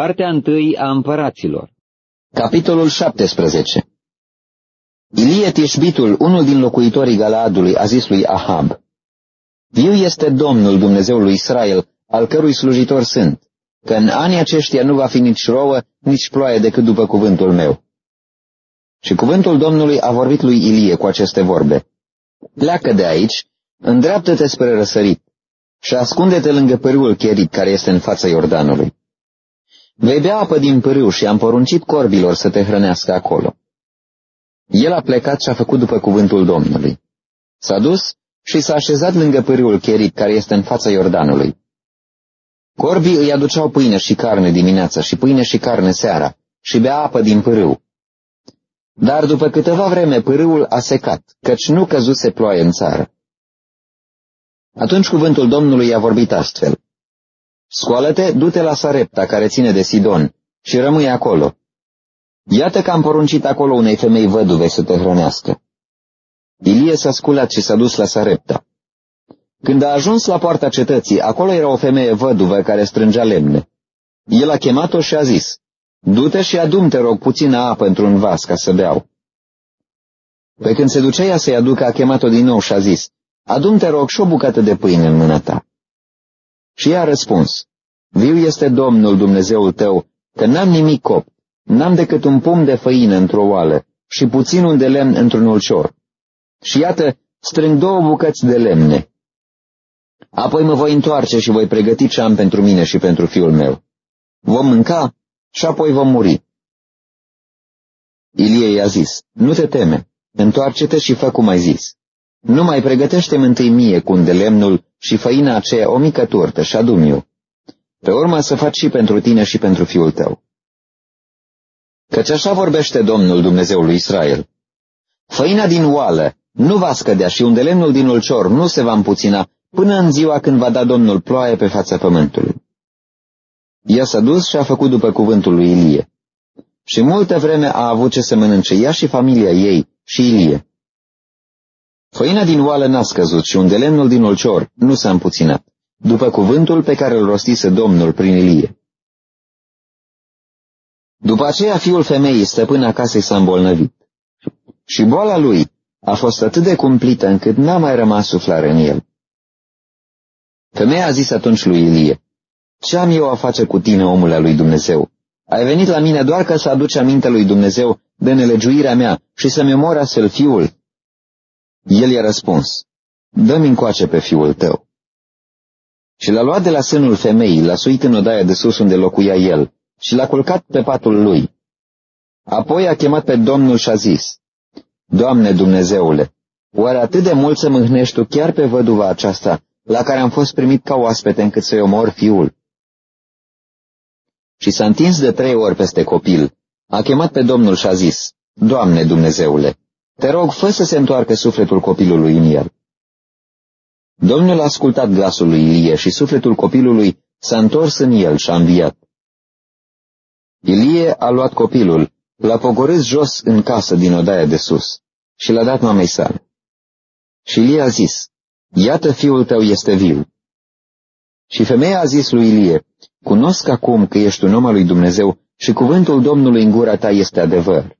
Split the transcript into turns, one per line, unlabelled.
Cartea întâi a împăraților
Capitolul 17 Ilie Tișbitul, unul din locuitorii Galaadului, a zis lui Ahab, Viu este Domnul Dumnezeului Israel, al cărui slujitor sunt, că în anii aceștia nu va fi nici rouă, nici ploaie decât după cuvântul meu. Și cuvântul Domnului a vorbit lui Ilie cu aceste vorbe. Pleacă de aici, îndreaptă-te spre răsărit și ascunde-te lângă pârâul cherit care este în fața Iordanului. Vei bea apă din pârâu și am poruncit corbilor să te hrănească acolo. El a plecat și a făcut după cuvântul Domnului. S-a dus și s-a așezat lângă pârâul cherit care este în fața Iordanului. Corbii îi aduceau pâine și carne dimineața și pâine și carne seara și bea apă din pârâu. Dar după câteva vreme pârâul a secat, căci nu căzuse ploaie în țară. Atunci cuvântul Domnului a vorbit astfel. Scoală-te, du-te la Sarepta, care ține de Sidon, și rămâi acolo. Iată că am poruncit acolo unei femei văduve să te hrănească. Ilie s-a sculat și s-a dus la Sarepta. Când a ajuns la poarta cetății, acolo era o femeie văduvă care strângea lemne. El a chemat-o și a zis, Du-te și adum, te rog, puțină apă într-un vas ca să beau. Pe când se ducea ea să-i aducă, a chemat-o din nou și a zis, Adum, te rog, și o bucată de pâine în mâna ta. Și ea a răspuns, Viu este Domnul Dumnezeul tău, că n-am nimic cop, n-am decât un pum de făină într-o oală și puținul de lemn într-un ulcior. Și iată, strâng două bucăți de lemne. Apoi mă voi întoarce și voi pregăti ce am pentru mine și pentru fiul meu. Vom mânca și apoi vom muri. Ilie i-a zis, nu te teme, întoarce-te și fă cum ai zis. Nu mai pregătește întâi mie cu de lemnul și făina aceea o mică turtă și adum eu. Pe urmă să faci și pentru tine și pentru fiul tău. Căci așa vorbește Domnul Dumnezeului Israel. Făina din oală nu va scădea și unde lemnul din ulcior nu se va împuțina până în ziua când va da Domnul ploaie pe fața pământului. Ea s-a dus și a făcut după cuvântul lui Ilie. Și multă vreme a avut ce să mănânce ea și familia ei și Ilie. Făina din oală n-a scăzut și unde lemnul din ulcior nu s-a împuținat, după cuvântul pe care îl rostise Domnul prin Ilie. După aceea fiul femeii stăpân casei s-a îmbolnăvit. Și boala lui a fost atât de cumplită încât n-a mai rămas suflare în el. Femeia a zis atunci lui Ilie, Ce am eu a face cu tine, omul al lui Dumnezeu? Ai venit la mine doar ca să aduci aminte lui Dumnezeu de nelegiuirea mea și să-mi omor astfel fiul? El i-a răspuns, Dă-mi încoace pe fiul tău. Și l-a luat de la sânul femeii, l-a suit în odaia de sus unde locuia el și l-a culcat pe patul lui. Apoi a chemat pe Domnul și a zis, Doamne Dumnezeule, oare atât de mult să mâhnești tu chiar pe văduva aceasta, la care am fost primit ca oaspete încât să-i omor fiul? Și s-a întins de trei ori peste copil, a chemat pe Domnul și a zis, Doamne Dumnezeule, te rog, fă să se întoarcă sufletul copilului în el. Domnul a ascultat glasul lui Ilie și sufletul copilului s-a întors în el și a înviat. Ilie a luat copilul, l-a pogorât jos în casă din odaia de sus și l-a dat mamei sale. Și Ilie a zis, Iată fiul tău este viu. Și femeia a zis lui Ilie, Cunosc acum că ești un om al lui Dumnezeu și cuvântul Domnului în gura ta este adevăr.